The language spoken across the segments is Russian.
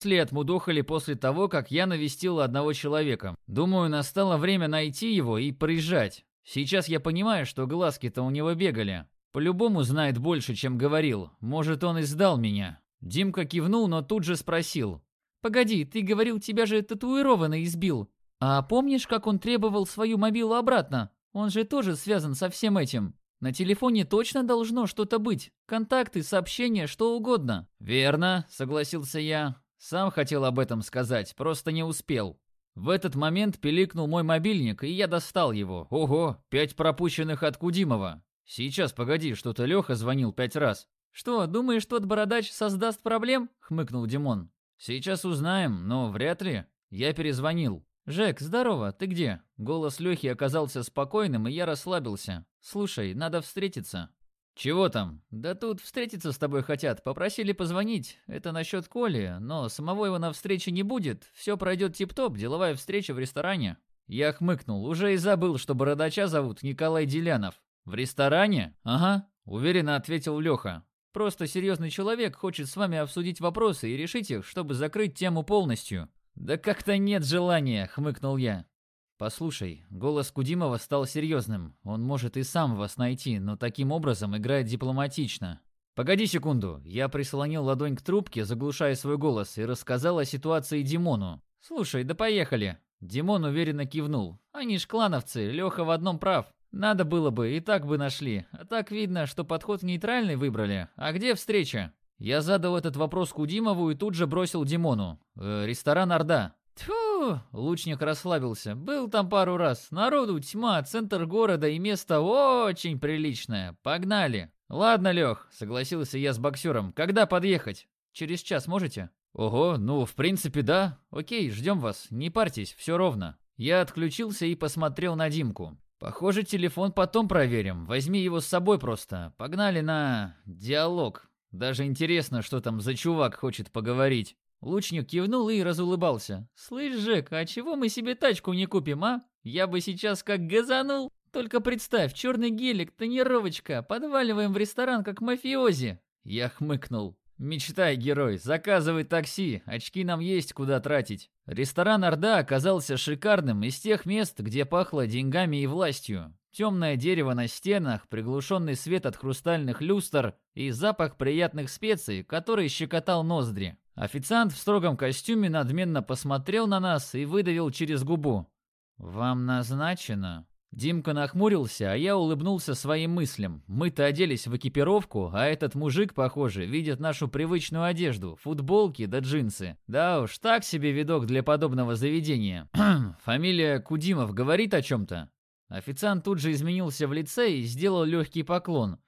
Сли отмудохали после того, как я навестил одного человека. Думаю, настало время найти его и приезжать. Сейчас я понимаю, что глазки-то у него бегали. По-любому знает больше, чем говорил. Может, он и сдал меня. Димка кивнул, но тут же спросил. «Погоди, ты говорил, тебя же татуированный избил. А помнишь, как он требовал свою мобилу обратно? Он же тоже связан со всем этим. На телефоне точно должно что-то быть. Контакты, сообщения, что угодно». «Верно», — согласился я. Сам хотел об этом сказать, просто не успел. В этот момент пиликнул мой мобильник, и я достал его. Ого, пять пропущенных от Кудимова. Сейчас, погоди, что-то Леха звонил пять раз. «Что, думаешь, тот бородач создаст проблем?» — хмыкнул Димон. «Сейчас узнаем, но вряд ли. Я перезвонил». «Жек, здорово, ты где?» Голос Лехи оказался спокойным, и я расслабился. «Слушай, надо встретиться». «Чего там?» «Да тут встретиться с тобой хотят. Попросили позвонить. Это насчет Коли, но самого его на встрече не будет. Все пройдет тип-топ, деловая встреча в ресторане». Я хмыкнул. Уже и забыл, что бородача зовут Николай Делянов. «В ресторане?» «Ага», — уверенно ответил Леха. «Просто серьезный человек хочет с вами обсудить вопросы и решить их, чтобы закрыть тему полностью». «Да как-то нет желания», — хмыкнул я. «Послушай, голос Кудимова стал серьезным. Он может и сам вас найти, но таким образом играет дипломатично. Погоди секунду». Я прислонил ладонь к трубке, заглушая свой голос, и рассказал о ситуации Димону. «Слушай, да поехали». Димон уверенно кивнул. «Они ж клановцы, Леха в одном прав. Надо было бы, и так бы нашли. А так видно, что подход нейтральный выбрали. А где встреча?» Я задал этот вопрос Кудимову и тут же бросил Димону. «Э, «Ресторан Орда». Лучник расслабился. Был там пару раз. Народу тьма, центр города и место очень приличное. Погнали. Ладно, Лех, согласился я с боксером. Когда подъехать? Через час можете? Ого, ну, в принципе, да. Окей, ждем вас. Не парьтесь, все ровно. Я отключился и посмотрел на Димку. Похоже, телефон потом проверим. Возьми его с собой просто. Погнали на диалог. Даже интересно, что там за чувак хочет поговорить. Лучник кивнул и разулыбался. «Слышь, Жек, а чего мы себе тачку не купим, а? Я бы сейчас как газанул. Только представь, черный гелик, тонировочка, подваливаем в ресторан как мафиози». Я хмыкнул. «Мечтай, герой, заказывай такси, очки нам есть куда тратить». Ресторан «Орда» оказался шикарным из тех мест, где пахло деньгами и властью. Темное дерево на стенах, приглушенный свет от хрустальных люстр и запах приятных специй, который щекотал ноздри. Официант в строгом костюме надменно посмотрел на нас и выдавил через губу. «Вам назначено?» Димка нахмурился, а я улыбнулся своим мыслям. Мы-то оделись в экипировку, а этот мужик, похоже, видит нашу привычную одежду, футболки да джинсы. Да уж, так себе видок для подобного заведения. Фамилия Кудимов говорит о чем-то? Официант тут же изменился в лице и сделал легкий поклон.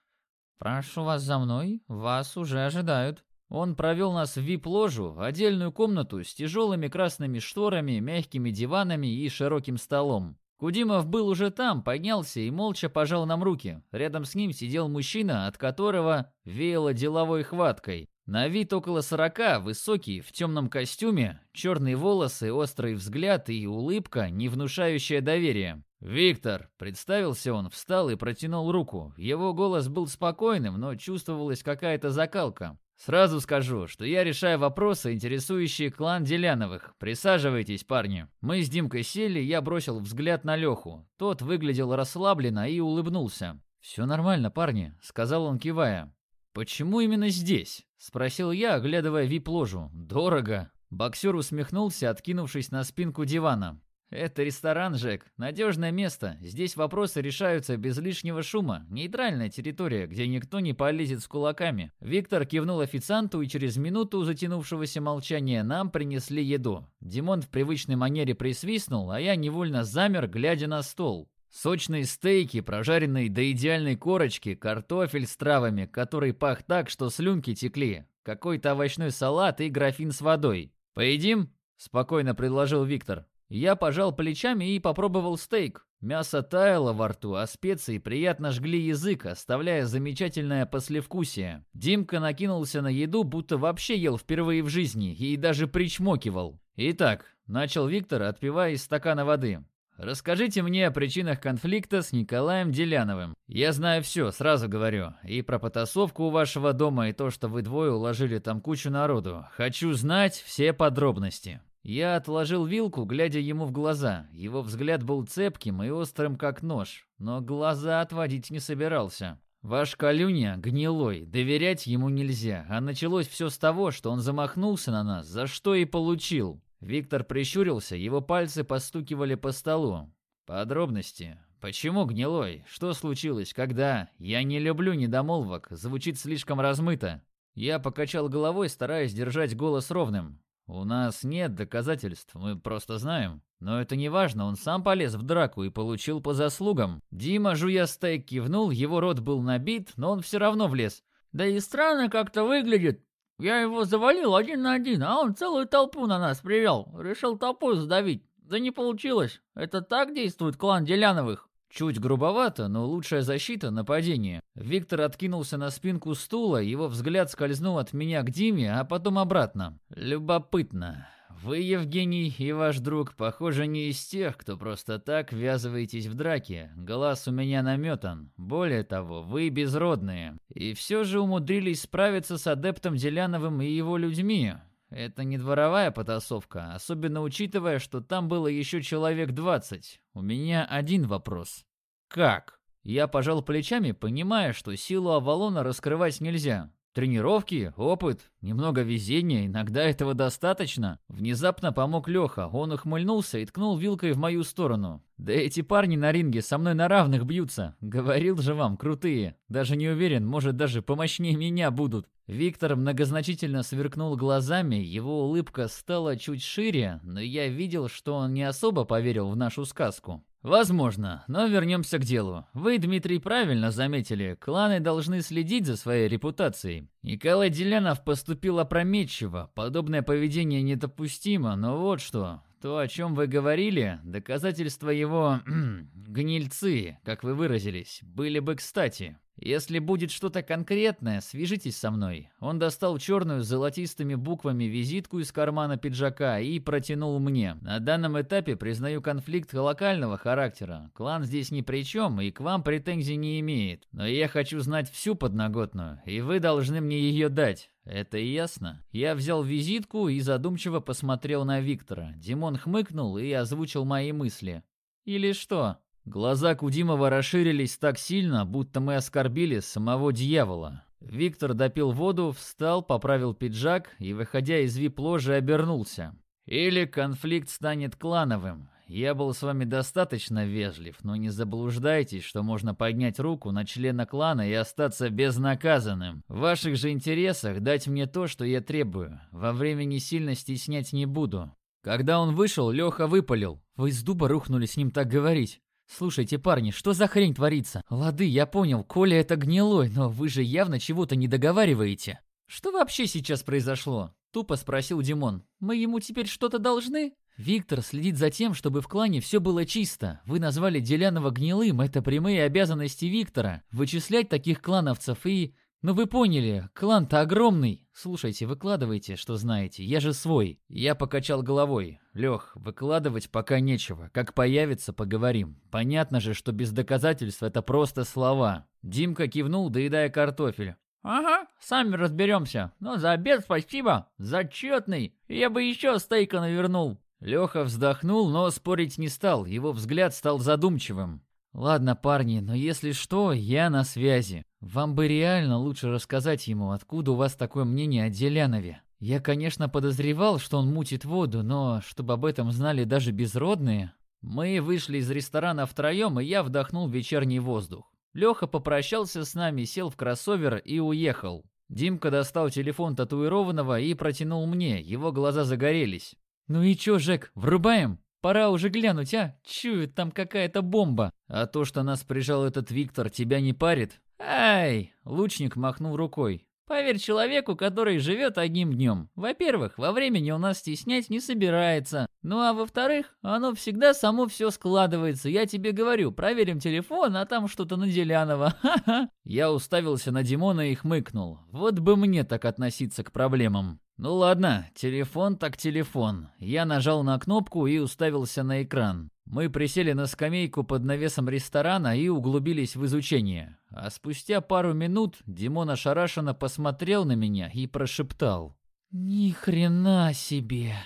«Прошу вас за мной, вас уже ожидают». Он провел нас в вип-ложу, отдельную комнату с тяжелыми красными шторами, мягкими диванами и широким столом. Кудимов был уже там, поднялся и молча пожал нам руки. Рядом с ним сидел мужчина, от которого веяло деловой хваткой. На вид около сорока, высокий, в темном костюме, черные волосы, острый взгляд и улыбка, не внушающая доверия. «Виктор!» – представился он, встал и протянул руку. Его голос был спокойным, но чувствовалась какая-то закалка. Сразу скажу, что я решаю вопросы, интересующие клан Деляновых. Присаживайтесь, парни. Мы с Димкой сели, я бросил взгляд на Леху. Тот выглядел расслабленно и улыбнулся. «Все нормально, парни», — сказал он, кивая. «Почему именно здесь?» — спросил я, оглядывая вип-ложу. «Дорого». Боксер усмехнулся, откинувшись на спинку дивана. «Это ресторан, Жек. Надежное место. Здесь вопросы решаются без лишнего шума. Нейтральная территория, где никто не полезет с кулаками». Виктор кивнул официанту, и через минуту затянувшегося молчания нам принесли еду. Димон в привычной манере присвистнул, а я невольно замер, глядя на стол. Сочные стейки, прожаренные до идеальной корочки, картофель с травами, который пах так, что слюнки текли, какой-то овощной салат и графин с водой. «Поедим?» – спокойно предложил Виктор. Я пожал плечами и попробовал стейк. Мясо таяло во рту, а специи приятно жгли язык, оставляя замечательное послевкусие. Димка накинулся на еду, будто вообще ел впервые в жизни и даже причмокивал. «Итак», — начал Виктор, отпивая из стакана воды. расскажите мне о причинах конфликта с Николаем Деляновым. Я знаю все, сразу говорю. И про потасовку у вашего дома, и то, что вы двое уложили там кучу народу. Хочу знать все подробности». Я отложил вилку, глядя ему в глаза. Его взгляд был цепким и острым, как нож, но глаза отводить не собирался. Ваш Калюня гнилой, доверять ему нельзя, а началось все с того, что он замахнулся на нас, за что и получил. Виктор прищурился, его пальцы постукивали по столу. Подробности. Почему гнилой? Что случилось? Когда? Я не люблю недомолвок, звучит слишком размыто. Я покачал головой, стараясь держать голос ровным. «У нас нет доказательств, мы просто знаем. Но это не важно, он сам полез в драку и получил по заслугам». Дима, жуя стейк, кивнул, его рот был набит, но он все равно влез. «Да и странно как-то выглядит. Я его завалил один на один, а он целую толпу на нас привел. Решил толпу сдавить. Да не получилось. Это так действует клан Деляновых?» Чуть грубовато, но лучшая защита — нападение. Виктор откинулся на спинку стула, его взгляд скользнул от меня к Диме, а потом обратно. Любопытно. Вы, Евгений, и ваш друг, похоже, не из тех, кто просто так ввязываетесь в драки. Глаз у меня наметан. Более того, вы безродные. И все же умудрились справиться с адептом Деляновым и его людьми. Это не дворовая потасовка, особенно учитывая, что там было еще человек двадцать. У меня один вопрос. Как? Я пожал плечами, понимая, что силу Авалона раскрывать нельзя. Тренировки, опыт, немного везения, иногда этого достаточно. Внезапно помог Леха, он ухмыльнулся и ткнул вилкой в мою сторону. Да эти парни на ринге со мной на равных бьются. Говорил же вам, крутые. Даже не уверен, может даже помощнее меня будут. Виктор многозначительно сверкнул глазами, его улыбка стала чуть шире, но я видел, что он не особо поверил в нашу сказку. Возможно, но вернемся к делу. Вы, Дмитрий, правильно заметили, кланы должны следить за своей репутацией. Николай Делянов поступил опрометчиво, подобное поведение недопустимо, но вот что. То, о чем вы говорили, доказательства его гнильцы, как вы выразились, были бы кстати. Если будет что-то конкретное, свяжитесь со мной. Он достал черную с золотистыми буквами визитку из кармана пиджака и протянул мне. На данном этапе признаю конфликт локального характера. Клан здесь ни при чем и к вам претензий не имеет. Но я хочу знать всю подноготную, и вы должны мне ее дать. Это ясно? Я взял визитку и задумчиво посмотрел на Виктора. Димон хмыкнул и озвучил мои мысли. Или что? Глаза Кудимова расширились так сильно, будто мы оскорбили самого дьявола. Виктор допил воду, встал, поправил пиджак и, выходя из вип-ложи, обернулся. «Или конфликт станет клановым. Я был с вами достаточно вежлив, но не заблуждайтесь, что можно поднять руку на члена клана и остаться безнаказанным. В ваших же интересах дать мне то, что я требую. Во времени сильно стеснять не буду». Когда он вышел, Леха выпалил. «Вы с дуба рухнули с ним так говорить». «Слушайте, парни, что за хрень творится? Лады, я понял, Коля это гнилой, но вы же явно чего-то не договариваете». «Что вообще сейчас произошло?» – тупо спросил Димон. «Мы ему теперь что-то должны?» «Виктор следит за тем, чтобы в клане все было чисто. Вы назвали Делянова гнилым, это прямые обязанности Виктора. Вычислять таких клановцев и... «Ну вы поняли, клан-то огромный. Слушайте, выкладывайте, что знаете, я же свой». Я покачал головой. «Лех, выкладывать пока нечего. Как появится, поговорим. Понятно же, что без доказательств это просто слова». Димка кивнул, доедая картофель. «Ага, сами разберемся. Но за обед спасибо. Зачетный. Я бы еще стейка навернул». Леха вздохнул, но спорить не стал. Его взгляд стал задумчивым. «Ладно, парни, но если что, я на связи. Вам бы реально лучше рассказать ему, откуда у вас такое мнение о Делянове. Я, конечно, подозревал, что он мутит воду, но чтобы об этом знали даже безродные...» Мы вышли из ресторана втроем, и я вдохнул вечерний воздух. Леха попрощался с нами, сел в кроссовер и уехал. Димка достал телефон татуированного и протянул мне, его глаза загорелись. «Ну и чё, Жек, врубаем?» Пора уже глянуть, а? Чует там какая-то бомба. А то, что нас прижал этот Виктор, тебя не парит? Ай! Лучник махнул рукой. Поверь человеку, который живет одним днем. Во-первых, во времени у нас стеснять не собирается. Ну а во-вторых, оно всегда само все складывается. Я тебе говорю, проверим телефон, а там что-то на Делянова. Ха-ха. Я уставился на Димона и хмыкнул. Вот бы мне так относиться к проблемам. Ну ладно, телефон так телефон. Я нажал на кнопку и уставился на экран. Мы присели на скамейку под навесом ресторана и углубились в изучение. А спустя пару минут Димон ошарашенно посмотрел на меня и прошептал. «Ни хрена себе!»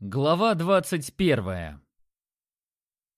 Глава двадцать первая.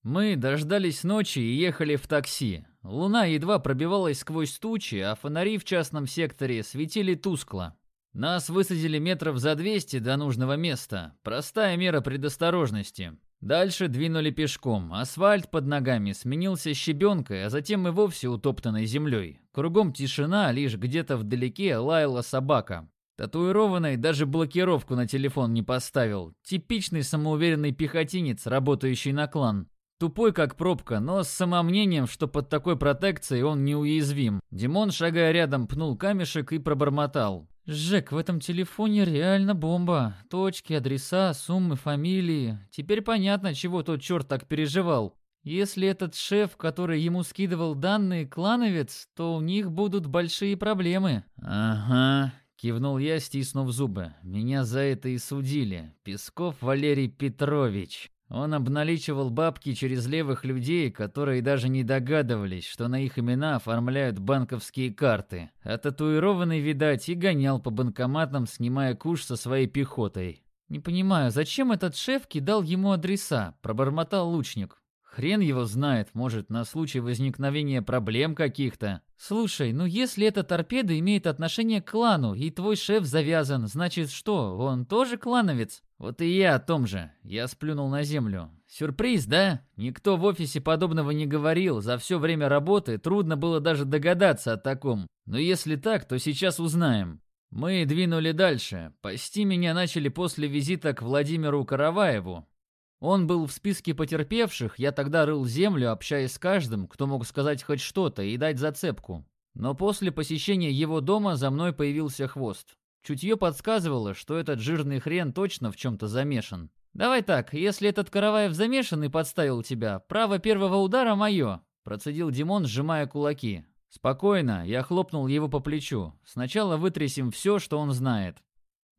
Мы дождались ночи и ехали в такси. Луна едва пробивалась сквозь тучи, а фонари в частном секторе светили тускло. Нас высадили метров за 200 до нужного места. Простая мера предосторожности. Дальше двинули пешком. Асфальт под ногами сменился щебенкой, а затем и вовсе утоптанной землей. Кругом тишина, лишь где-то вдалеке лаяла собака. Татуированный даже блокировку на телефон не поставил. Типичный самоуверенный пехотинец, работающий на клан. Тупой как пробка, но с самомнением, что под такой протекцией он неуязвим. Димон, шагая рядом, пнул камешек и пробормотал. «Жек, в этом телефоне реально бомба. Точки, адреса, суммы, фамилии. Теперь понятно, чего тот черт так переживал. Если этот шеф, который ему скидывал данные, клановец, то у них будут большие проблемы». «Ага», Кивнул я, стиснув зубы. Меня за это и судили. Песков Валерий Петрович. Он обналичивал бабки через левых людей, которые даже не догадывались, что на их имена оформляют банковские карты. А татуированный, видать, и гонял по банкоматам, снимая куш со своей пехотой. «Не понимаю, зачем этот шеф кидал ему адреса?» – пробормотал лучник. Хрен его знает, может, на случай возникновения проблем каких-то. Слушай, ну если эта торпеда имеет отношение к клану, и твой шеф завязан, значит что, он тоже клановец? Вот и я о том же. Я сплюнул на землю. Сюрприз, да? Никто в офисе подобного не говорил. За все время работы трудно было даже догадаться о таком. Но если так, то сейчас узнаем. Мы двинули дальше. Пасти меня начали после визита к Владимиру Караваеву. Он был в списке потерпевших, я тогда рыл землю, общаясь с каждым, кто мог сказать хоть что-то и дать зацепку. Но после посещения его дома за мной появился хвост. Чутье подсказывало, что этот жирный хрен точно в чем-то замешан. «Давай так, если этот Караваев замешан и подставил тебя, право первого удара мое», процедил Димон, сжимая кулаки. «Спокойно», я хлопнул его по плечу. «Сначала вытрясем все, что он знает».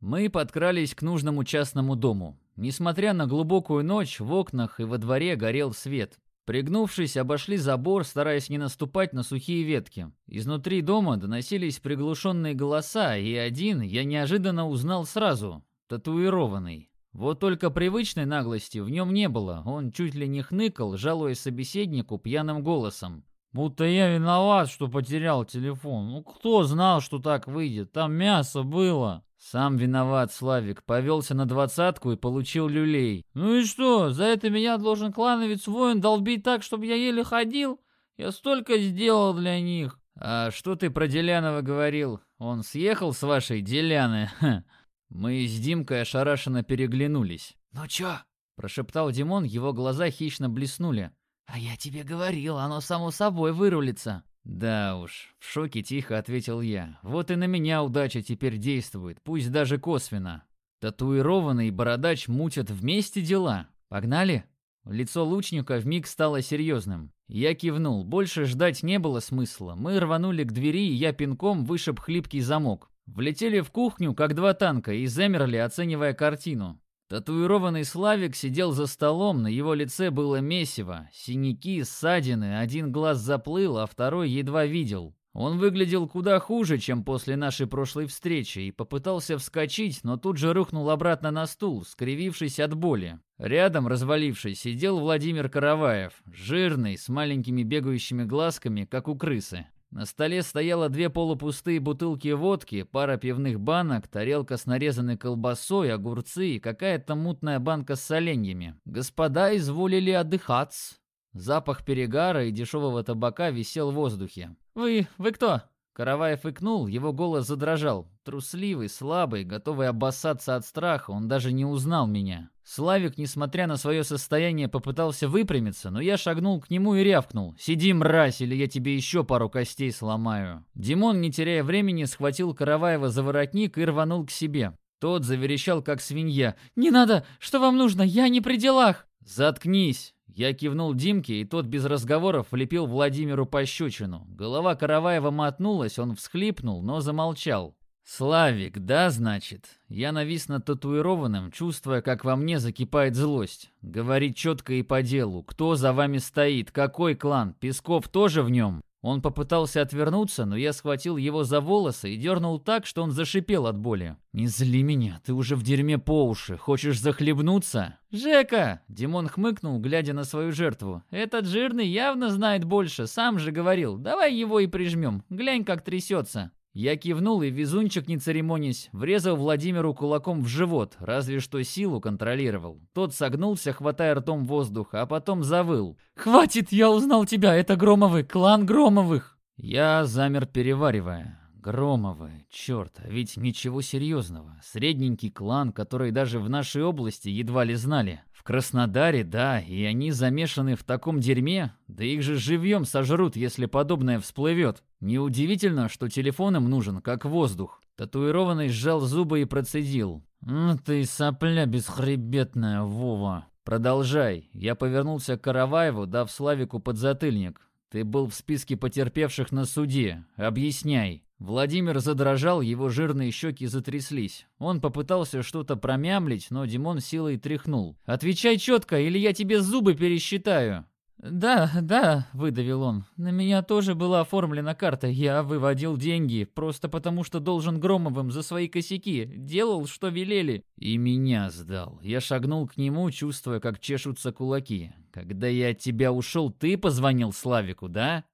Мы подкрались к нужному частному дому. Несмотря на глубокую ночь, в окнах и во дворе горел свет. Пригнувшись, обошли забор, стараясь не наступать на сухие ветки. Изнутри дома доносились приглушенные голоса, и один я неожиданно узнал сразу — татуированный. Вот только привычной наглости в нем не было, он чуть ли не хныкал, жалуясь собеседнику пьяным голосом. «Будто я виноват, что потерял телефон. Ну кто знал, что так выйдет? Там мясо было!» Сам виноват, Славик. Повелся на двадцатку и получил люлей. Ну и что, за это меня должен клановец воин долбить так, чтобы я еле ходил? Я столько сделал для них. А что ты про Делянова говорил? Он съехал с вашей Деляны? Ха. Мы с Димкой ошарашенно переглянулись. «Ну чё?» – прошептал Димон, его глаза хищно блеснули. «А я тебе говорил, оно само собой вырулится». «Да уж», — в шоке тихо ответил я. «Вот и на меня удача теперь действует, пусть даже косвенно. Татуированный и бородач мутят вместе дела. Погнали?» Лицо лучника вмиг стало серьезным. Я кивнул, больше ждать не было смысла. Мы рванули к двери, и я пинком вышиб хлипкий замок. Влетели в кухню, как два танка, и замерли, оценивая картину. Татуированный Славик сидел за столом, на его лице было месиво, синяки, ссадины, один глаз заплыл, а второй едва видел. Он выглядел куда хуже, чем после нашей прошлой встречи, и попытался вскочить, но тут же рухнул обратно на стул, скривившись от боли. Рядом, развалившись, сидел Владимир Караваев, жирный, с маленькими бегающими глазками, как у крысы. На столе стояло две полупустые бутылки водки, пара пивных банок, тарелка с нарезанной колбасой, огурцы и какая-то мутная банка с соленьями. Господа изволили отдыхать. Запах перегара и дешевого табака висел в воздухе. «Вы... вы кто?» Караваев икнул, его голос задрожал. Трусливый, слабый, готовый обоссаться от страха, он даже не узнал меня. Славик, несмотря на свое состояние, попытался выпрямиться, но я шагнул к нему и рявкнул. «Сиди, мразь, или я тебе еще пару костей сломаю». Димон, не теряя времени, схватил Караваева за воротник и рванул к себе. Тот заверещал, как свинья. «Не надо! Что вам нужно? Я не при делах!» «Заткнись!» Я кивнул Димке, и тот без разговоров влепил Владимиру пощечину. Голова Караваева мотнулась, он всхлипнул, но замолчал. «Славик, да, значит?» Я навис над татуированным, чувствуя, как во мне закипает злость. Говорит четко и по делу. Кто за вами стоит? Какой клан? Песков тоже в нем? Он попытался отвернуться, но я схватил его за волосы и дернул так, что он зашипел от боли. «Не зли меня, ты уже в дерьме по уши. Хочешь захлебнуться?» «Жека!» — Димон хмыкнул, глядя на свою жертву. «Этот жирный явно знает больше, сам же говорил. Давай его и прижмем. Глянь, как трясется». Я кивнул и везунчик, не церемонясь, врезал Владимиру кулаком в живот, разве что силу контролировал. Тот согнулся, хватая ртом воздух, а потом завыл. «Хватит, я узнал тебя, это Громовы, клан Громовых!» Я замер, переваривая. Громовы, черт, а ведь ничего серьезного. Средненький клан, который даже в нашей области едва ли знали. В Краснодаре, да, и они замешаны в таком дерьме, да их же живьем сожрут, если подобное всплывет. Неудивительно, что телефон им нужен, как воздух. Татуированный сжал зубы и процедил. «Ну ты сопля бесхребетная, Вова!» «Продолжай». Я повернулся к Караваеву, дав Славику подзатыльник. «Ты был в списке потерпевших на суде. Объясняй». Владимир задрожал, его жирные щеки затряслись. Он попытался что-то промямлить, но Димон силой тряхнул. «Отвечай четко, или я тебе зубы пересчитаю!» «Да, да», — выдавил он. «На меня тоже была оформлена карта. Я выводил деньги, просто потому что должен Громовым за свои косяки. Делал, что велели». И меня сдал. Я шагнул к нему, чувствуя, как чешутся кулаки. «Когда я от тебя ушел, ты позвонил Славику, да?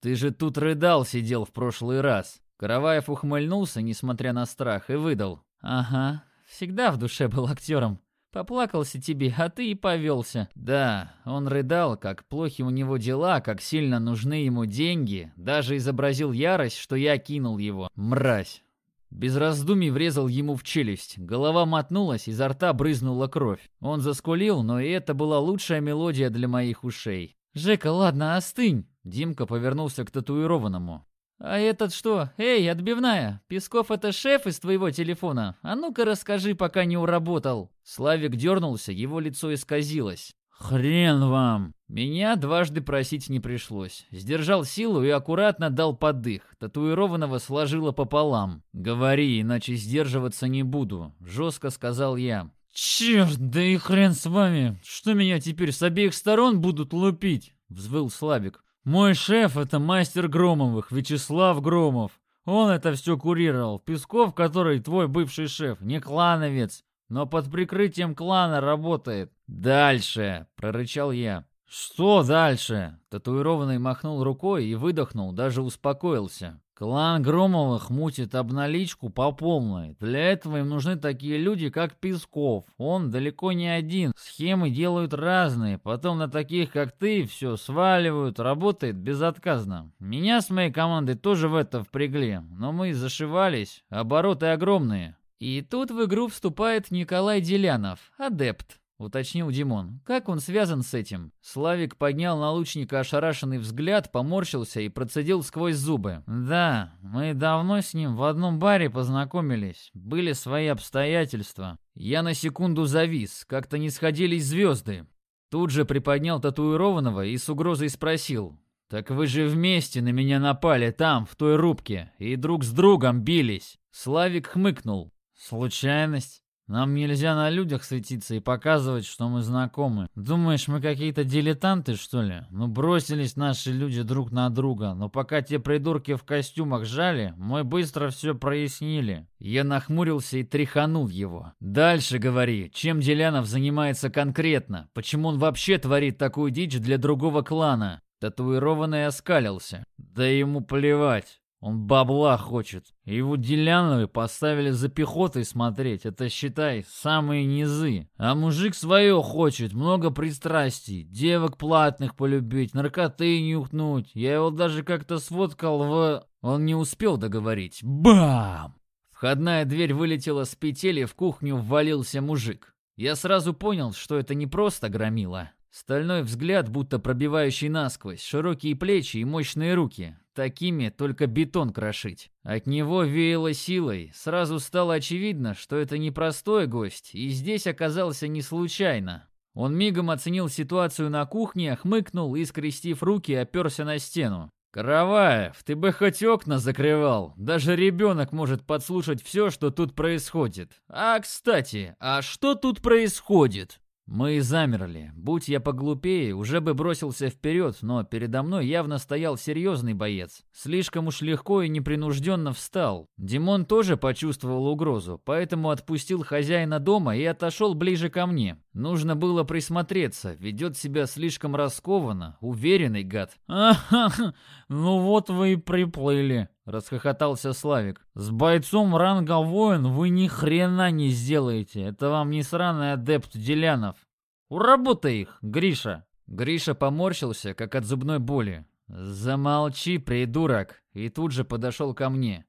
Ты же тут рыдал, сидел в прошлый раз». Караваев ухмыльнулся, несмотря на страх, и выдал. «Ага, всегда в душе был актером. Поплакался тебе, а ты и повелся». Да, он рыдал, как плохи у него дела, как сильно нужны ему деньги. Даже изобразил ярость, что я кинул его. Мразь. Без раздумий врезал ему в челюсть. Голова мотнулась, изо рта брызнула кровь. Он заскулил, но и это была лучшая мелодия для моих ушей. «Жека, ладно, остынь!» Димка повернулся к татуированному. «А этот что? Эй, отбивная! Песков это шеф из твоего телефона? А ну-ка расскажи, пока не уработал!» Славик дернулся, его лицо исказилось. «Хрен вам!» Меня дважды просить не пришлось. Сдержал силу и аккуратно дал подых. Татуированного сложило пополам. «Говори, иначе сдерживаться не буду», — жестко сказал я. «Черт, да и хрен с вами! Что меня теперь с обеих сторон будут лупить?» — взвыл Славик. Мой шеф — это мастер Громовых, Вячеслав Громов. Он это все курировал. Песков, который твой бывший шеф, не клановец, но под прикрытием клана работает. «Дальше!» — прорычал я. «Что дальше?» Татуированный махнул рукой и выдохнул, даже успокоился. Клан Громовых мутит обналичку по полной. Для этого им нужны такие люди, как Песков. Он далеко не один. Схемы делают разные. Потом на таких, как ты, все сваливают. Работает безотказно. Меня с моей командой тоже в это впрягли. Но мы зашивались. Обороты огромные. И тут в игру вступает Николай Делянов, адепт уточнил Димон. «Как он связан с этим?» Славик поднял на лучника ошарашенный взгляд, поморщился и процедил сквозь зубы. «Да, мы давно с ним в одном баре познакомились. Были свои обстоятельства». Я на секунду завис, как-то не сходились звезды. Тут же приподнял татуированного и с угрозой спросил. «Так вы же вместе на меня напали там, в той рубке, и друг с другом бились!» Славик хмыкнул. «Случайность?» Нам нельзя на людях светиться и показывать, что мы знакомы. Думаешь, мы какие-то дилетанты, что ли? Ну, бросились наши люди друг на друга, но пока те придурки в костюмах жали, мы быстро все прояснили. Я нахмурился и тряханул его. Дальше говори, чем Делянов занимается конкретно? Почему он вообще творит такую дичь для другого клана? Татуированный оскалился. Да ему плевать. Он бабла хочет. Его Деляновы поставили за пехотой смотреть. Это, считай, самые низы. А мужик свое хочет. Много пристрастий. Девок платных полюбить, наркоты нюхнуть. Я его даже как-то сфоткал в... Он не успел договорить. Бам! Входная дверь вылетела с петель, и в кухню ввалился мужик. Я сразу понял, что это не просто громила. Стальной взгляд, будто пробивающий насквозь, широкие плечи и мощные руки. Такими только бетон крошить. От него веяло силой. Сразу стало очевидно, что это не простой гость, и здесь оказался не случайно. Он мигом оценил ситуацию на кухне, хмыкнул и, скрестив руки, оперся на стену. «Караваев, ты бы хоть окна закрывал. Даже ребенок может подслушать все, что тут происходит. А, кстати, а что тут происходит?» Мы замерли. Будь я поглупее, уже бы бросился вперед, но передо мной явно стоял серьезный боец. Слишком уж легко и непринужденно встал. Димон тоже почувствовал угрозу, поэтому отпустил хозяина дома и отошел ближе ко мне. Нужно было присмотреться, ведет себя слишком раскованно, уверенный гад. «Ага, ну вот вы и приплыли», — расхохотался Славик. «С бойцом ранга воин вы ни хрена не сделаете. Это вам не сраный адепт Делянов. Уработай их, Гриша!» Гриша поморщился, как от зубной боли. «Замолчи, придурок!» И тут же подошел ко мне.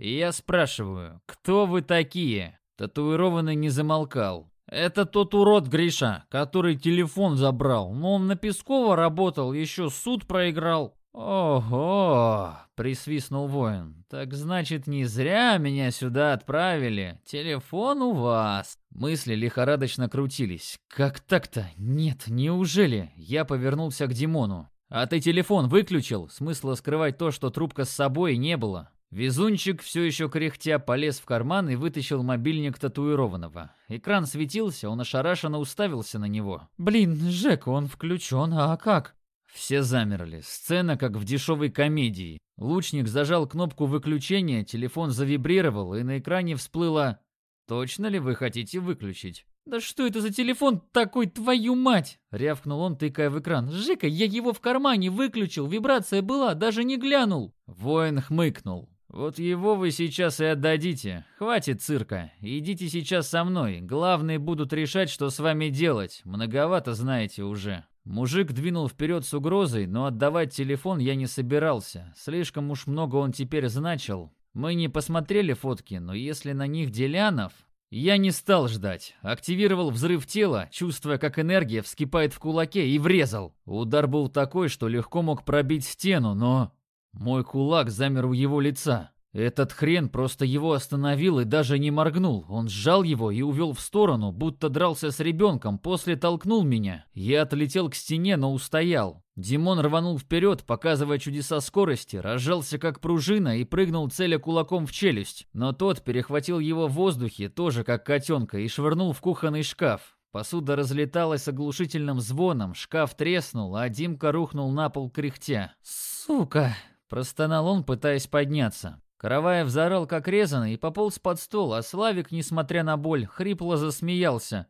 И я спрашиваю, кто вы такие? Татуированный не замолкал. «Это тот урод Гриша, который телефон забрал. Но он на Пескова работал, еще суд проиграл». «Ого!» — присвистнул воин. «Так значит, не зря меня сюда отправили. Телефон у вас». Мысли лихорадочно крутились. «Как так-то? Нет, неужели?» Я повернулся к Димону. «А ты телефон выключил? Смысла скрывать то, что трубка с собой не было». Везунчик, все еще кряхтя, полез в карман и вытащил мобильник татуированного. Экран светился, он ошарашенно уставился на него. «Блин, Жека, он включен, а как?» Все замерли. Сцена, как в дешевой комедии. Лучник зажал кнопку выключения, телефон завибрировал, и на экране всплыло «Точно ли вы хотите выключить?» «Да что это за телефон такой, твою мать?» — рявкнул он, тыкая в экран. «Жека, я его в кармане выключил, вибрация была, даже не глянул». Воин хмыкнул. «Вот его вы сейчас и отдадите. Хватит цирка. Идите сейчас со мной. Главные будут решать, что с вами делать. Многовато знаете уже». Мужик двинул вперед с угрозой, но отдавать телефон я не собирался. Слишком уж много он теперь значил. Мы не посмотрели фотки, но если на них Делянов... Я не стал ждать. Активировал взрыв тела, чувствуя, как энергия вскипает в кулаке, и врезал. Удар был такой, что легко мог пробить стену, но... Мой кулак замер у его лица. Этот хрен просто его остановил и даже не моргнул. Он сжал его и увел в сторону, будто дрался с ребенком, после толкнул меня. Я отлетел к стене, но устоял. Димон рванул вперед, показывая чудеса скорости, разжался как пружина и прыгнул, целя кулаком в челюсть. Но тот перехватил его в воздухе, тоже как котенка, и швырнул в кухонный шкаф. Посуда разлеталась с оглушительным звоном, шкаф треснул, а Димка рухнул на пол кряхтя. «Сука!» – простонал он, пытаясь подняться. Караваев заорал как резанный и пополз под стол, а Славик, несмотря на боль, хрипло засмеялся.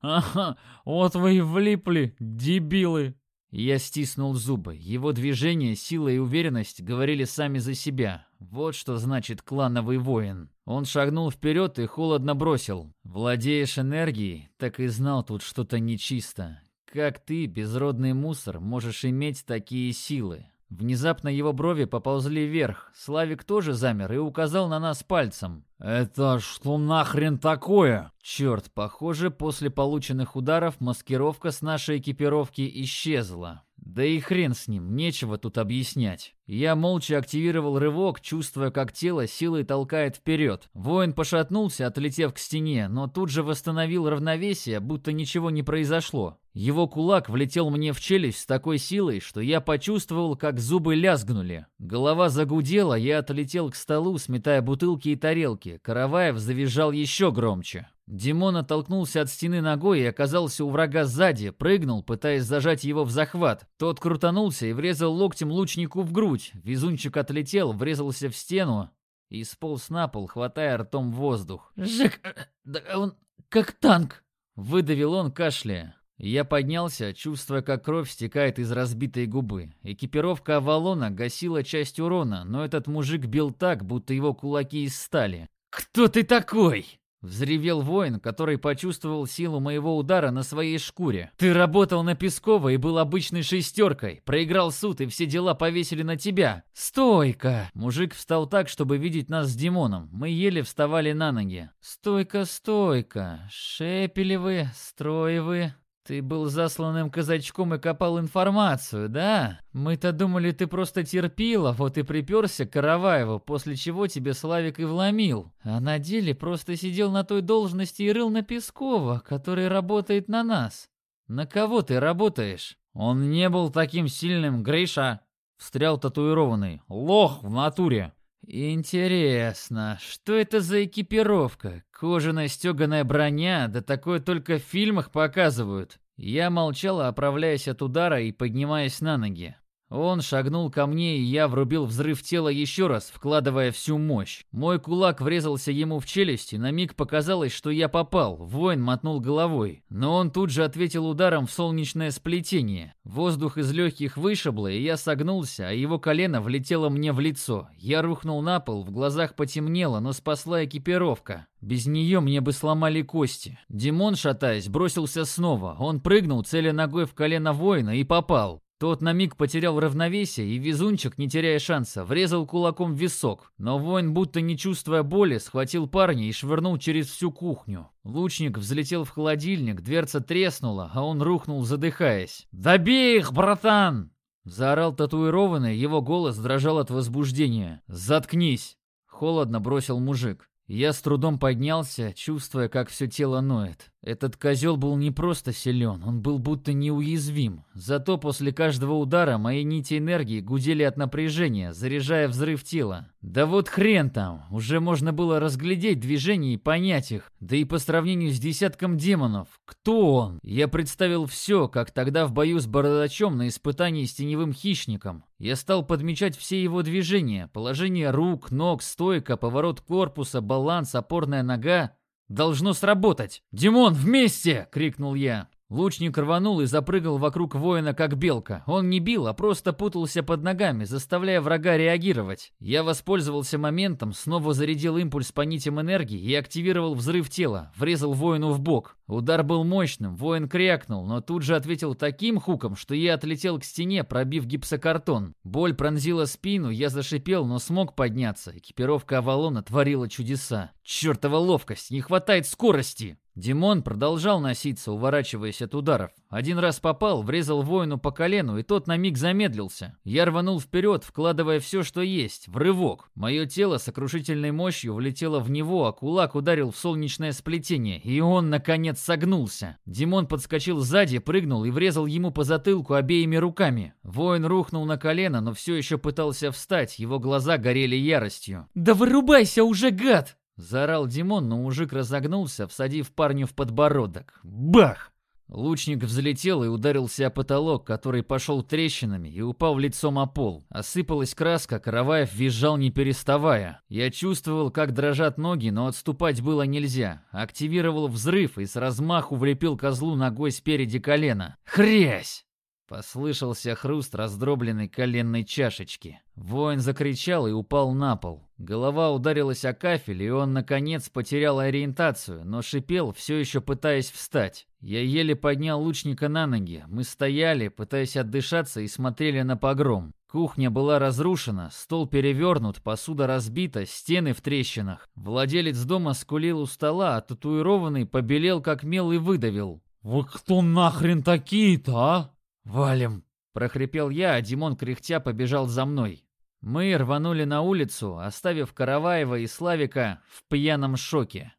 «Ага, вот вы и влипли, дебилы!» Я стиснул зубы. Его движения, сила и уверенность говорили сами за себя. Вот что значит клановый воин. Он шагнул вперед и холодно бросил. «Владеешь энергией, так и знал тут что-то нечисто. Как ты, безродный мусор, можешь иметь такие силы?» Внезапно его брови поползли вверх. Славик тоже замер и указал на нас пальцем. «Это что нахрен такое?» Черт, похоже, после полученных ударов маскировка с нашей экипировки исчезла. Да и хрен с ним, нечего тут объяснять. Я молча активировал рывок, чувствуя, как тело силой толкает вперед. Воин пошатнулся, отлетев к стене, но тут же восстановил равновесие, будто ничего не произошло. Его кулак влетел мне в челюсть с такой силой, что я почувствовал, как зубы лязгнули. Голова загудела, я отлетел к столу, сметая бутылки и тарелки. Караваев завизжал еще громче. Димон оттолкнулся от стены ногой и оказался у врага сзади, прыгнул, пытаясь зажать его в захват. Тот крутанулся и врезал локтем лучнику в грудь. Везунчик отлетел, врезался в стену и сполз на пол, хватая ртом воздух. «Жек, да он как танк!» Выдавил он, кашляя. Я поднялся, чувствуя, как кровь стекает из разбитой губы. Экипировка Авалона гасила часть урона, но этот мужик бил так, будто его кулаки из стали. «Кто ты такой?» Взревел воин, который почувствовал силу моего удара на своей шкуре. «Ты работал на Пескова и был обычной шестеркой. Проиграл суд, и все дела повесили на тебя. Стойка!» Мужик встал так, чтобы видеть нас с Димоном. Мы еле вставали на ноги. «Стойка, стойка! Шепелевы, строевы, «Ты был засланным казачком и копал информацию, да? Мы-то думали, ты просто терпила, вот и приперся к Караваеву, после чего тебе Славик и вломил. А на деле просто сидел на той должности и рыл на Пескова, который работает на нас. На кого ты работаешь?» «Он не был таким сильным, Гриша!» Встрял татуированный. «Лох в натуре!» «Интересно, что это за экипировка? Кожаная стеганая броня, да такое только в фильмах показывают». Я молчал, оправляясь от удара и поднимаясь на ноги. Он шагнул ко мне, и я врубил взрыв тела еще раз, вкладывая всю мощь. Мой кулак врезался ему в челюсть, и на миг показалось, что я попал. Воин мотнул головой. Но он тут же ответил ударом в солнечное сплетение. Воздух из легких вышибло, и я согнулся, а его колено влетело мне в лицо. Я рухнул на пол, в глазах потемнело, но спасла экипировка. Без нее мне бы сломали кости. Димон, шатаясь, бросился снова. Он прыгнул, целя ногой в колено воина, и попал. Тот на миг потерял равновесие, и везунчик, не теряя шанса, врезал кулаком в висок. Но воин, будто не чувствуя боли, схватил парня и швырнул через всю кухню. Лучник взлетел в холодильник, дверца треснула, а он рухнул, задыхаясь. «Добей их, братан!» Заорал татуированный, его голос дрожал от возбуждения. «Заткнись!» Холодно бросил мужик. Я с трудом поднялся, чувствуя, как все тело ноет. Этот козел был не просто силен, он был будто неуязвим. Зато после каждого удара мои нити энергии гудели от напряжения, заряжая взрыв тела. Да вот хрен там, уже можно было разглядеть движения и понять их. Да и по сравнению с десятком демонов, кто он? Я представил все, как тогда в бою с бородачом на испытании с теневым хищником. Я стал подмечать все его движения, положение рук, ног, стойка, поворот корпуса, баланс, опорная нога. «Должно сработать! Димон, вместе!» — крикнул я. Лучник рванул и запрыгал вокруг воина, как белка. Он не бил, а просто путался под ногами, заставляя врага реагировать. Я воспользовался моментом, снова зарядил импульс по нитям энергии и активировал взрыв тела, врезал воину в бок. Удар был мощным, воин крякнул, но тут же ответил таким хуком, что я отлетел к стене, пробив гипсокартон. Боль пронзила спину, я зашипел, но смог подняться. Экипировка Авалона творила чудеса. Чёртова ловкость, не хватает скорости! Димон продолжал носиться, уворачиваясь от ударов. Один раз попал, врезал воину по колену, и тот на миг замедлился. Я рванул вперед, вкладывая все, что есть, в рывок. Мое тело сокрушительной мощью влетело в него, а кулак ударил в солнечное сплетение, и он, наконец, согнулся. Димон подскочил сзади, прыгнул и врезал ему по затылку обеими руками. Воин рухнул на колено, но все еще пытался встать, его глаза горели яростью. «Да вырубайся уже, гад!» Заорал Димон, но мужик разогнулся, всадив парню в подбородок. Бах! Лучник взлетел и ударился о потолок, который пошел трещинами и упал лицом о пол. Осыпалась краска, Караваев визжал не переставая. Я чувствовал, как дрожат ноги, но отступать было нельзя. Активировал взрыв и с размаху влепил козлу ногой спереди колена. Хрясь! Послышался хруст раздробленной коленной чашечки. Воин закричал и упал на пол. Голова ударилась о кафель, и он, наконец, потерял ориентацию, но шипел, все еще пытаясь встать. Я еле поднял лучника на ноги. Мы стояли, пытаясь отдышаться, и смотрели на погром. Кухня была разрушена, стол перевернут, посуда разбита, стены в трещинах. Владелец дома скулил у стола, а татуированный побелел как мел и выдавил. «Вы кто нахрен такие-то, а?» «Валим!» – прохрипел я, а Димон кряхтя побежал за мной. Мы рванули на улицу, оставив Караваева и Славика в пьяном шоке.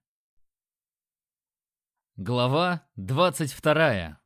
Глава 22.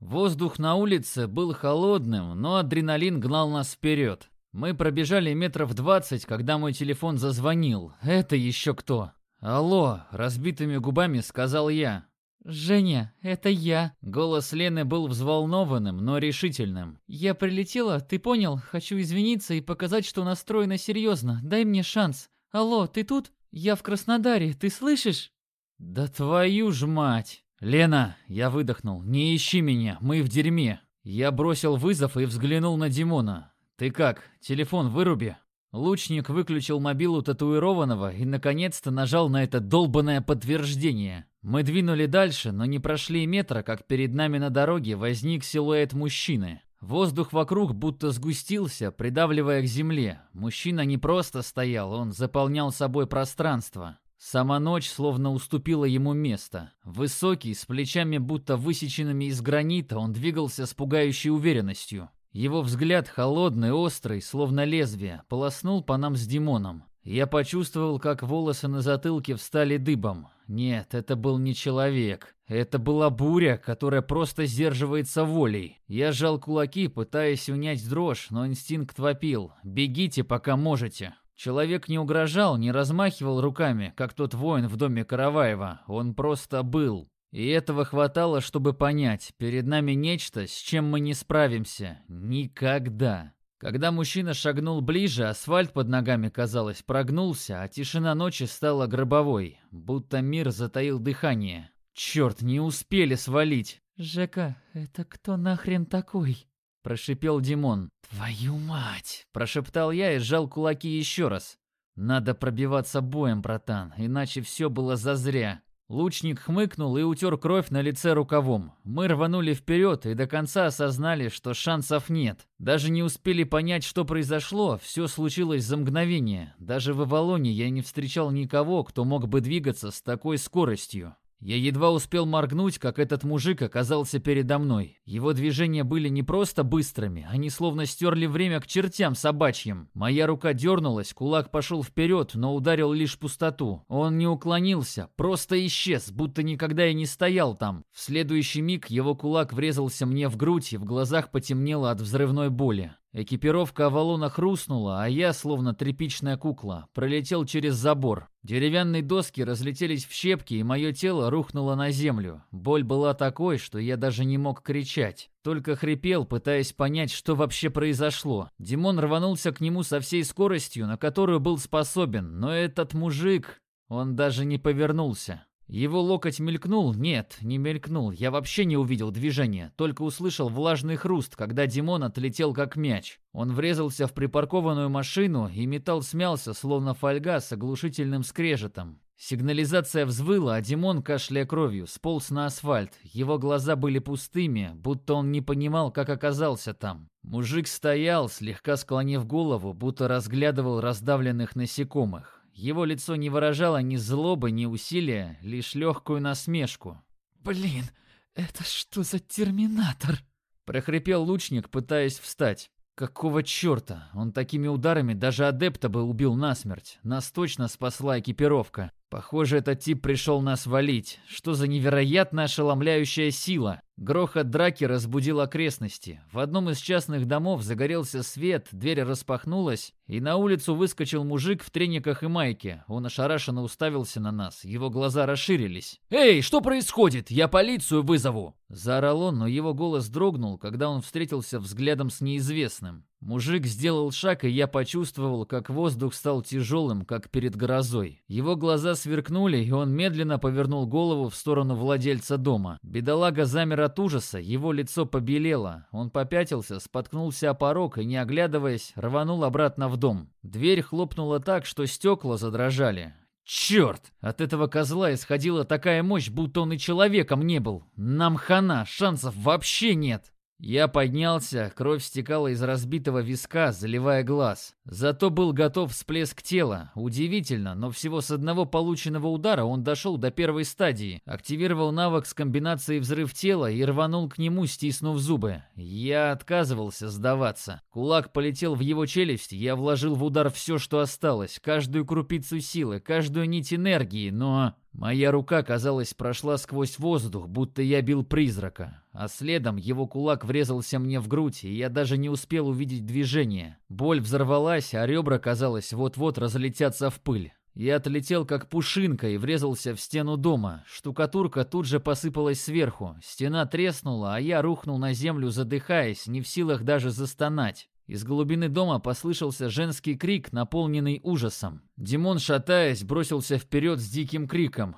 Воздух на улице был холодным, но адреналин гнал нас вперед. Мы пробежали метров двадцать, когда мой телефон зазвонил. Это еще кто? «Алло!» – разбитыми губами сказал я. «Женя, это я». Голос Лены был взволнованным, но решительным. «Я прилетела, ты понял? Хочу извиниться и показать, что настроена серьезно. Дай мне шанс. Алло, ты тут? Я в Краснодаре, ты слышишь?» «Да твою ж мать!» «Лена!» — я выдохнул. «Не ищи меня, мы в дерьме!» Я бросил вызов и взглянул на Димона. «Ты как? Телефон выруби!» Лучник выключил мобилу татуированного и, наконец-то, нажал на это долбанное подтверждение. Мы двинули дальше, но не прошли метра, как перед нами на дороге возник силуэт мужчины. Воздух вокруг будто сгустился, придавливая к земле. Мужчина не просто стоял, он заполнял собой пространство. Сама ночь словно уступила ему место. Высокий, с плечами будто высеченными из гранита, он двигался с пугающей уверенностью. Его взгляд, холодный, острый, словно лезвие, полоснул по нам с Димоном. Я почувствовал, как волосы на затылке встали дыбом. Нет, это был не человек. Это была буря, которая просто сдерживается волей. Я сжал кулаки, пытаясь унять дрожь, но инстинкт вопил. «Бегите, пока можете». Человек не угрожал, не размахивал руками, как тот воин в доме Караваева. Он просто был. И этого хватало, чтобы понять, перед нами нечто, с чем мы не справимся. Никогда. Когда мужчина шагнул ближе, асфальт под ногами, казалось, прогнулся, а тишина ночи стала гробовой, будто мир затаил дыхание. Черт, не успели свалить. «Жека, это кто нахрен такой?» Прошипел Димон. «Твою мать!» Прошептал я и сжал кулаки еще раз. «Надо пробиваться боем, братан, иначе все было зазря». Лучник хмыкнул и утер кровь на лице рукавом. Мы рванули вперед и до конца осознали, что шансов нет. Даже не успели понять, что произошло, все случилось за мгновение. Даже в Авалоне я не встречал никого, кто мог бы двигаться с такой скоростью. Я едва успел моргнуть, как этот мужик оказался передо мной. Его движения были не просто быстрыми, они словно стерли время к чертям собачьим. Моя рука дернулась, кулак пошел вперед, но ударил лишь пустоту. Он не уклонился, просто исчез, будто никогда и не стоял там. В следующий миг его кулак врезался мне в грудь и в глазах потемнело от взрывной боли. Экипировка Авалона хрустнула, а я, словно тряпичная кукла, пролетел через забор. Деревянные доски разлетелись в щепки, и мое тело рухнуло на землю. Боль была такой, что я даже не мог кричать. Только хрипел, пытаясь понять, что вообще произошло. Димон рванулся к нему со всей скоростью, на которую был способен, но этот мужик... Он даже не повернулся. Его локоть мелькнул? Нет, не мелькнул. Я вообще не увидел движения, только услышал влажный хруст, когда Димон отлетел как мяч. Он врезался в припаркованную машину, и металл смялся, словно фольга с оглушительным скрежетом. Сигнализация взвыла, а Димон, кашляя кровью, сполз на асфальт. Его глаза были пустыми, будто он не понимал, как оказался там. Мужик стоял, слегка склонив голову, будто разглядывал раздавленных насекомых. Его лицо не выражало ни злобы, ни усилия, лишь легкую насмешку. «Блин, это что за терминатор?» прохрипел лучник, пытаясь встать. Какого черта? Он такими ударами даже адепта бы убил насмерть. Нас точно спасла экипировка. Похоже, этот тип пришел нас валить. Что за невероятно ошеломляющая сила. Грохот драки разбудил окрестности. В одном из частных домов загорелся свет, дверь распахнулась, и на улицу выскочил мужик в трениках и майке. Он ошарашенно уставился на нас, его глаза расширились. «Эй, что происходит? Я полицию вызову!» Заорал он, но его голос дрогнул, когда он встретился взглядом с неизвестным. Мужик сделал шаг, и я почувствовал, как воздух стал тяжелым, как перед грозой. Его глаза сверкнули, и он медленно повернул голову в сторону владельца дома. Бедолага замер от ужаса, его лицо побелело. Он попятился, споткнулся о порог и, не оглядываясь, рванул обратно в дом. Дверь хлопнула так, что стекла задрожали. Черт! От этого козла исходила такая мощь, будто он и человеком не был. Нам хана, шансов вообще нет. Я поднялся, кровь стекала из разбитого виска, заливая глаз. Зато был готов всплеск тела. Удивительно, но всего с одного полученного удара он дошел до первой стадии. Активировал навык с комбинацией взрыв тела и рванул к нему, стиснув зубы. Я отказывался сдаваться. Кулак полетел в его челюсть, я вложил в удар все, что осталось, каждую крупицу силы, каждую нить энергии, но... Моя рука, казалось, прошла сквозь воздух, будто я бил призрака. А следом его кулак врезался мне в грудь, и я даже не успел увидеть движение. Боль взорвалась, а ребра, казалось, вот-вот разлетятся в пыль. Я отлетел как пушинка и врезался в стену дома. Штукатурка тут же посыпалась сверху. Стена треснула, а я рухнул на землю, задыхаясь, не в силах даже застонать. Из глубины дома послышался женский крик, наполненный ужасом. Димон, шатаясь, бросился вперед с диким криком.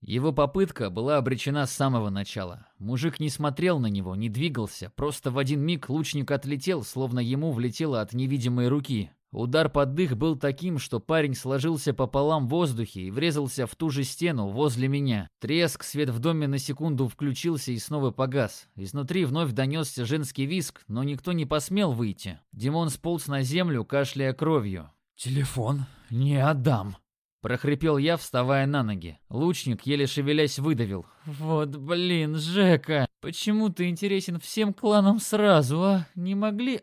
Его попытка была обречена с самого начала. Мужик не смотрел на него, не двигался, просто в один миг лучник отлетел, словно ему влетело от невидимой руки. Удар под дых был таким, что парень сложился пополам в воздухе и врезался в ту же стену возле меня. Треск, свет в доме на секунду включился и снова погас. Изнутри вновь донесся женский виск, но никто не посмел выйти. Димон сполз на землю, кашляя кровью. «Телефон не отдам», Прохрипел я, вставая на ноги. Лучник, еле шевелясь, выдавил. «Вот блин, Жека, почему ты интересен всем кланам сразу, а? Не могли...»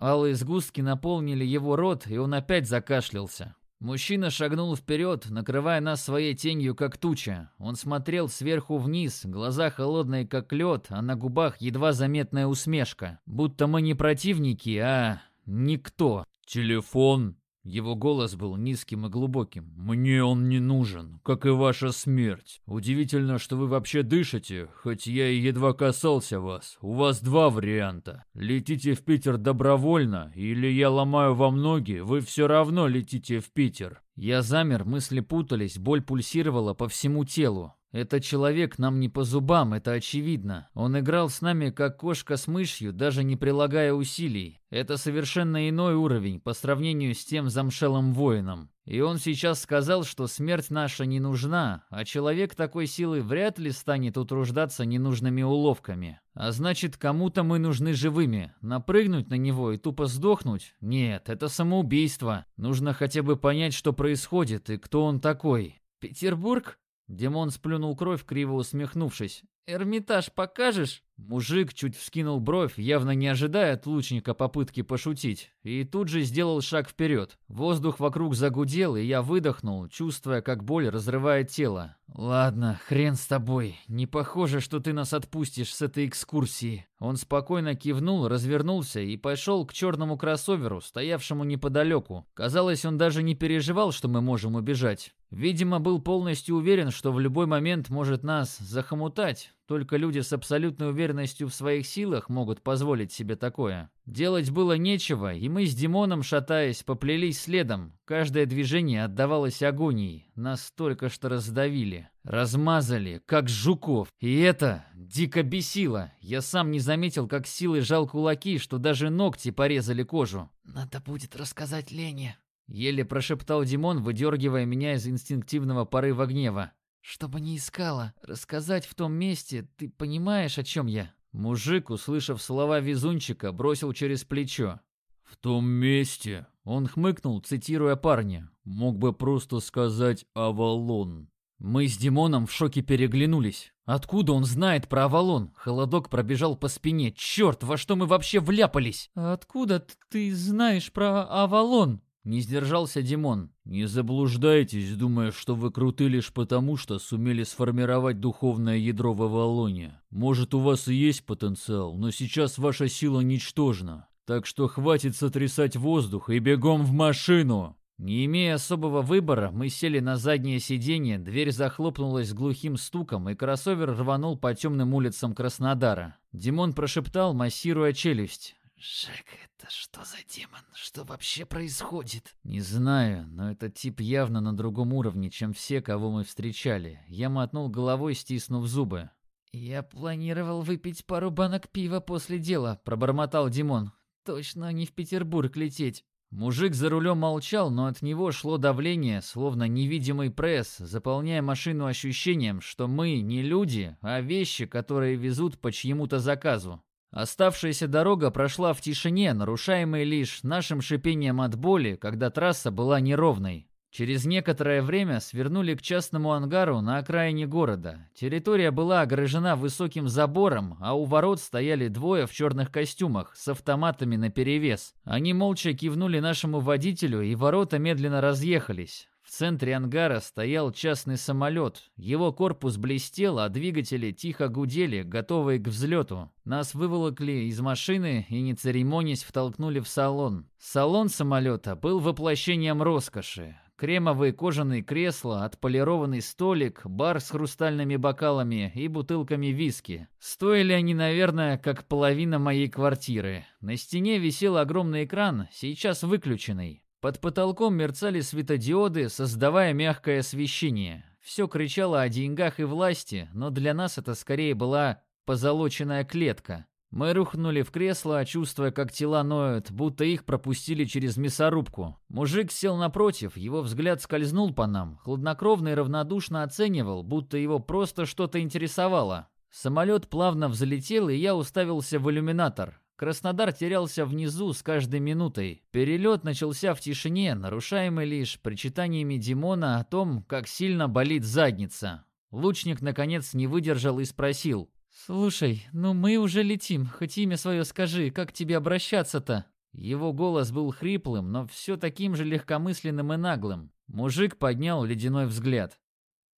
Алые сгустки наполнили его рот, и он опять закашлялся. Мужчина шагнул вперед, накрывая нас своей тенью, как туча. Он смотрел сверху вниз, глаза холодные, как лед, а на губах едва заметная усмешка. Будто мы не противники, а никто. «Телефон!» Его голос был низким и глубоким. «Мне он не нужен, как и ваша смерть. Удивительно, что вы вообще дышите, хоть я и едва касался вас. У вас два варианта. Летите в Питер добровольно, или я ломаю вам ноги, вы все равно летите в Питер». Я замер, мысли путались, боль пульсировала по всему телу. Этот человек нам не по зубам, это очевидно. Он играл с нами как кошка с мышью, даже не прилагая усилий. Это совершенно иной уровень по сравнению с тем замшелым воином. И он сейчас сказал, что смерть наша не нужна, а человек такой силы вряд ли станет утруждаться ненужными уловками. А значит, кому-то мы нужны живыми. Напрыгнуть на него и тупо сдохнуть? Нет, это самоубийство. Нужно хотя бы понять, что происходит и кто он такой. Петербург? Димон сплюнул кровь, криво усмехнувшись. «Эрмитаж покажешь?» Мужик чуть вскинул бровь, явно не ожидая от лучника попытки пошутить, и тут же сделал шаг вперед. Воздух вокруг загудел, и я выдохнул, чувствуя, как боль разрывает тело. «Ладно, хрен с тобой. Не похоже, что ты нас отпустишь с этой экскурсии». Он спокойно кивнул, развернулся и пошел к черному кроссоверу, стоявшему неподалеку. Казалось, он даже не переживал, что мы можем убежать. Видимо, был полностью уверен, что в любой момент может нас захомутать, только люди с абсолютной уверенностью в своих силах могут позволить себе такое. Делать было нечего, и мы с Димоном, шатаясь, поплелись следом. Каждое движение отдавалось агонии. Нас только что раздавили. Размазали, как жуков. И это дико бесило. Я сам не заметил, как силой жал кулаки, что даже ногти порезали кожу. «Надо будет рассказать Лене», — еле прошептал Димон, выдергивая меня из инстинктивного порыва гнева. «Чтобы не искала. Рассказать в том месте, ты понимаешь, о чем я?» Мужик, услышав слова везунчика, бросил через плечо. «В том месте...» Он хмыкнул, цитируя парня. «Мог бы просто сказать «Авалон». Мы с Димоном в шоке переглянулись. Откуда он знает про Авалон? Холодок пробежал по спине. Черт, во что мы вообще вляпались? Откуда ты знаешь про Авалон? Не сдержался Димон. «Не заблуждайтесь, думая, что вы круты лишь потому, что сумели сформировать духовное ядро в Авалоне. Может, у вас и есть потенциал, но сейчас ваша сила ничтожна. Так что хватит сотрясать воздух и бегом в машину!» Не имея особого выбора, мы сели на заднее сиденье, дверь захлопнулась глухим стуком, и кроссовер рванул по темным улицам Краснодара. Димон прошептал, массируя челюсть. «Жек, это что за демон? Что вообще происходит?» «Не знаю, но этот тип явно на другом уровне, чем все, кого мы встречали. Я мотнул головой, стиснув зубы. «Я планировал выпить пару банок пива после дела», — пробормотал Димон. «Точно не в Петербург лететь». Мужик за рулем молчал, но от него шло давление, словно невидимый пресс, заполняя машину ощущением, что мы не люди, а вещи, которые везут по чьему-то заказу. Оставшаяся дорога прошла в тишине, нарушаемой лишь нашим шипением от боли, когда трасса была неровной. Через некоторое время свернули к частному ангару на окраине города. Территория была огорожена высоким забором, а у ворот стояли двое в черных костюмах с автоматами наперевес. Они молча кивнули нашему водителю, и ворота медленно разъехались. Центре ангара стоял частный самолет. Его корпус блестел, а двигатели тихо гудели, готовые к взлету. Нас выволокли из машины и, не церемонясь, втолкнули в салон. Салон самолета был воплощением роскоши. Кремовые кожаные кресла, отполированный столик, бар с хрустальными бокалами и бутылками виски. Стоили они, наверное, как половина моей квартиры. На стене висел огромный экран, сейчас выключенный. Под потолком мерцали светодиоды, создавая мягкое освещение. Все кричало о деньгах и власти, но для нас это скорее была позолоченная клетка. Мы рухнули в кресло, чувствуя, как тела ноют, будто их пропустили через мясорубку. Мужик сел напротив, его взгляд скользнул по нам, хладнокровно и равнодушно оценивал, будто его просто что-то интересовало. Самолет плавно взлетел, и я уставился в иллюминатор. Краснодар терялся внизу с каждой минутой. Перелет начался в тишине, нарушаемый лишь причитаниями Димона о том, как сильно болит задница. Лучник, наконец, не выдержал и спросил. «Слушай, ну мы уже летим, хоть имя свое скажи, как тебе обращаться-то?» Его голос был хриплым, но все таким же легкомысленным и наглым. Мужик поднял ледяной взгляд.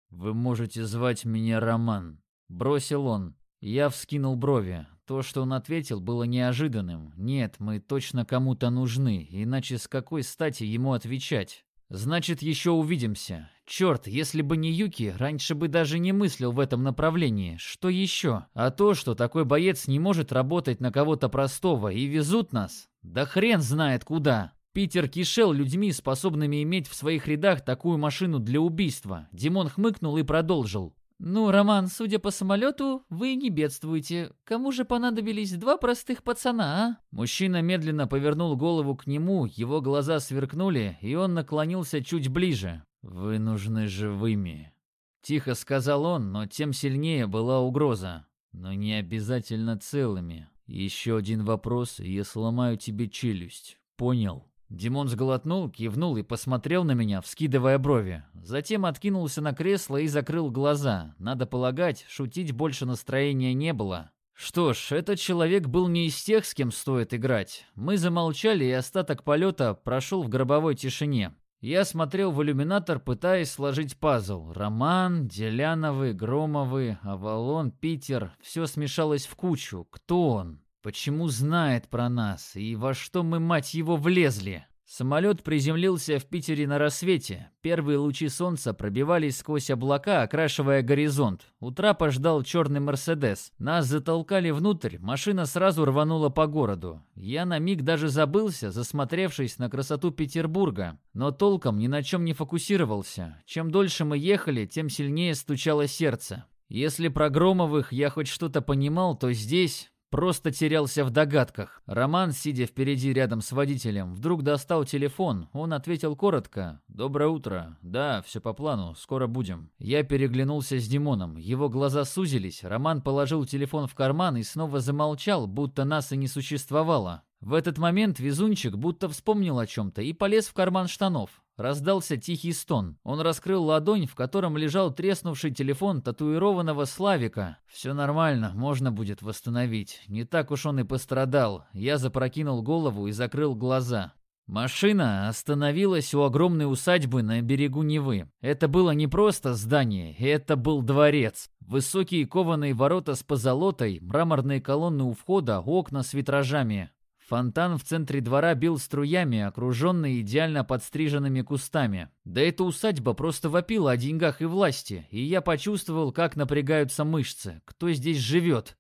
«Вы можете звать меня Роман», — бросил он. Я вскинул брови. То, что он ответил, было неожиданным. «Нет, мы точно кому-то нужны, иначе с какой стати ему отвечать?» «Значит, еще увидимся. Черт, если бы не Юки, раньше бы даже не мыслил в этом направлении. Что еще? А то, что такой боец не может работать на кого-то простого и везут нас? Да хрен знает куда!» Питер кишел людьми, способными иметь в своих рядах такую машину для убийства. Димон хмыкнул и продолжил. «Ну, Роман, судя по самолету, вы не бедствуете. Кому же понадобились два простых пацана, а?» Мужчина медленно повернул голову к нему, его глаза сверкнули, и он наклонился чуть ближе. «Вы нужны живыми», — тихо сказал он, но тем сильнее была угроза. «Но не обязательно целыми. Еще один вопрос, и я сломаю тебе челюсть. Понял?» Димон сглотнул, кивнул и посмотрел на меня, вскидывая брови. Затем откинулся на кресло и закрыл глаза. Надо полагать, шутить больше настроения не было. Что ж, этот человек был не из тех, с кем стоит играть. Мы замолчали, и остаток полета прошел в гробовой тишине. Я смотрел в иллюминатор, пытаясь сложить пазл. Роман, Деляновы, Громовы, Авалон, Питер. Все смешалось в кучу. Кто он? Почему знает про нас и во что мы, мать его, влезли? Самолет приземлился в Питере на рассвете. Первые лучи солнца пробивались сквозь облака, окрашивая горизонт. У трапа черный «Мерседес». Нас затолкали внутрь, машина сразу рванула по городу. Я на миг даже забылся, засмотревшись на красоту Петербурга. Но толком ни на чем не фокусировался. Чем дольше мы ехали, тем сильнее стучало сердце. Если про Громовых я хоть что-то понимал, то здесь Просто терялся в догадках. Роман, сидя впереди рядом с водителем, вдруг достал телефон. Он ответил коротко. «Доброе утро. Да, все по плану. Скоро будем». Я переглянулся с Димоном. Его глаза сузились. Роман положил телефон в карман и снова замолчал, будто нас и не существовало. В этот момент везунчик будто вспомнил о чем-то и полез в карман штанов. Раздался тихий стон. Он раскрыл ладонь, в котором лежал треснувший телефон татуированного Славика. «Все нормально, можно будет восстановить. Не так уж он и пострадал». Я запрокинул голову и закрыл глаза. Машина остановилась у огромной усадьбы на берегу Невы. Это было не просто здание, это был дворец. Высокие кованые ворота с позолотой, мраморные колонны у входа, окна с витражами. Фонтан в центре двора бил струями, окруженный идеально подстриженными кустами. Да эта усадьба просто вопила о деньгах и власти, и я почувствовал, как напрягаются мышцы. Кто здесь живет?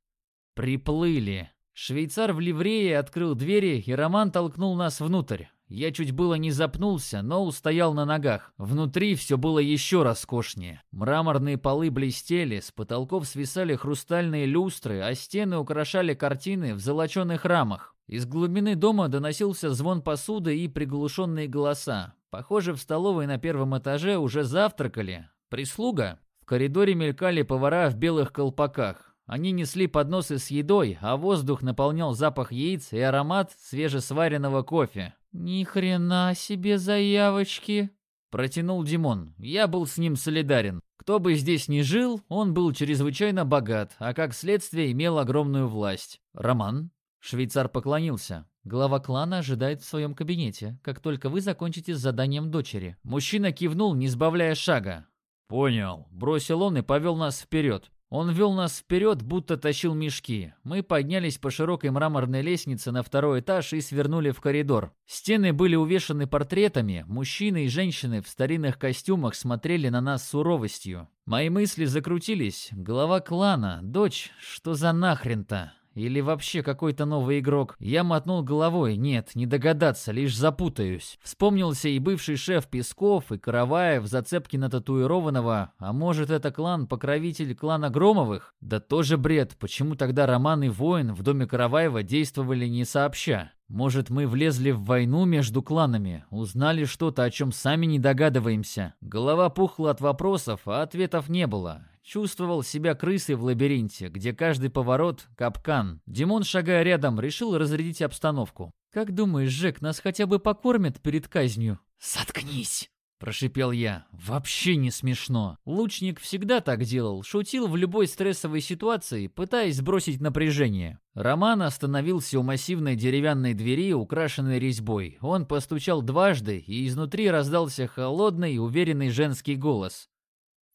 Приплыли. Швейцар в ливрее открыл двери, и Роман толкнул нас внутрь. Я чуть было не запнулся, но устоял на ногах. Внутри все было еще роскошнее. Мраморные полы блестели, с потолков свисали хрустальные люстры, а стены украшали картины в золоченых рамах. Из глубины дома доносился звон посуды и приглушенные голоса. Похоже, в столовой на первом этаже уже завтракали. Прислуга. В коридоре мелькали повара в белых колпаках. Они несли подносы с едой, а воздух наполнял запах яиц и аромат свежесваренного кофе. «Ни хрена себе заявочки!» Протянул Димон. Я был с ним солидарен. Кто бы здесь ни жил, он был чрезвычайно богат, а как следствие имел огромную власть. Роман, Швейцар поклонился. Глава клана ожидает в своем кабинете, как только вы закончите с заданием дочери. Мужчина кивнул, не сбавляя шага. «Понял», — бросил он и повел нас вперед. Он вел нас вперед, будто тащил мешки. Мы поднялись по широкой мраморной лестнице на второй этаж и свернули в коридор. Стены были увешаны портретами. Мужчины и женщины в старинных костюмах смотрели на нас суровостью. Мои мысли закрутились. Глава клана, дочь, что за нахрен-то? Или вообще какой-то новый игрок? Я мотнул головой. Нет, не догадаться, лишь запутаюсь. Вспомнился и бывший шеф Песков, и Караваев, зацепки на татуированного. А может, это клан-покровитель клана Громовых? Да тоже бред. Почему тогда Роман и Воин в доме Караваева действовали не сообща? Может, мы влезли в войну между кланами, узнали что-то, о чем сами не догадываемся? Голова пухла от вопросов, а ответов не было. Чувствовал себя крысой в лабиринте, где каждый поворот — капкан. Димон, шагая рядом, решил разрядить обстановку. «Как думаешь, Жек, нас хотя бы покормят перед казнью?» «Соткнись!» Прошипел я. Вообще не смешно. Лучник всегда так делал, шутил в любой стрессовой ситуации, пытаясь сбросить напряжение. Роман остановился у массивной деревянной двери, украшенной резьбой. Он постучал дважды, и изнутри раздался холодный, уверенный женский голос.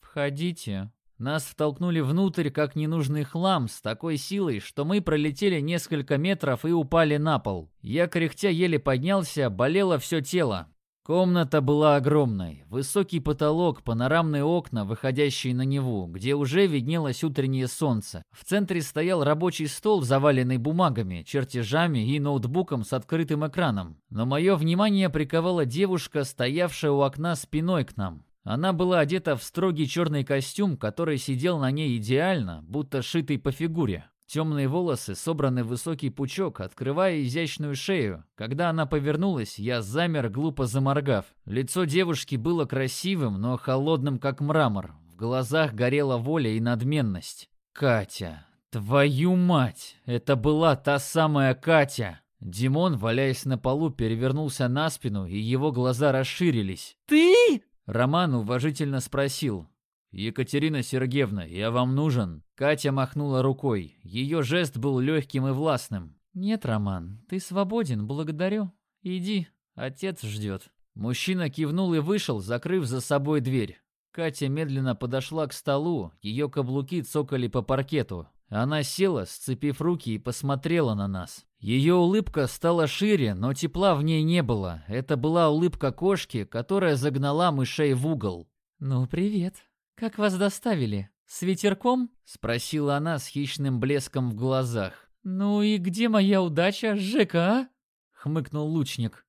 «Входите». Нас втолкнули внутрь, как ненужный хлам, с такой силой, что мы пролетели несколько метров и упали на пол. Я кряхтя еле поднялся, болело все тело. Комната была огромной. Высокий потолок, панорамные окна, выходящие на Неву, где уже виднелось утреннее солнце. В центре стоял рабочий стол, заваленный бумагами, чертежами и ноутбуком с открытым экраном. Но мое внимание приковала девушка, стоявшая у окна спиной к нам. Она была одета в строгий черный костюм, который сидел на ней идеально, будто шитый по фигуре. Темные волосы собраны в высокий пучок, открывая изящную шею. Когда она повернулась, я замер, глупо заморгав. Лицо девушки было красивым, но холодным, как мрамор. В глазах горела воля и надменность. «Катя! Твою мать! Это была та самая Катя!» Димон, валяясь на полу, перевернулся на спину, и его глаза расширились. «Ты?» Роман уважительно спросил. «Екатерина Сергеевна, я вам нужен?» Катя махнула рукой. Ее жест был легким и властным. «Нет, Роман, ты свободен, благодарю. Иди, отец ждет». Мужчина кивнул и вышел, закрыв за собой дверь. Катя медленно подошла к столу, ее каблуки цокали по паркету. Она села, сцепив руки и посмотрела на нас. Ее улыбка стала шире, но тепла в ней не было. Это была улыбка кошки, которая загнала мышей в угол. «Ну, привет. Как вас доставили? С ветерком?» — спросила она с хищным блеском в глазах. «Ну и где моя удача, Жека, а?» — хмыкнул лучник.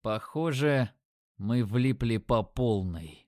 «Похоже, мы влипли по полной».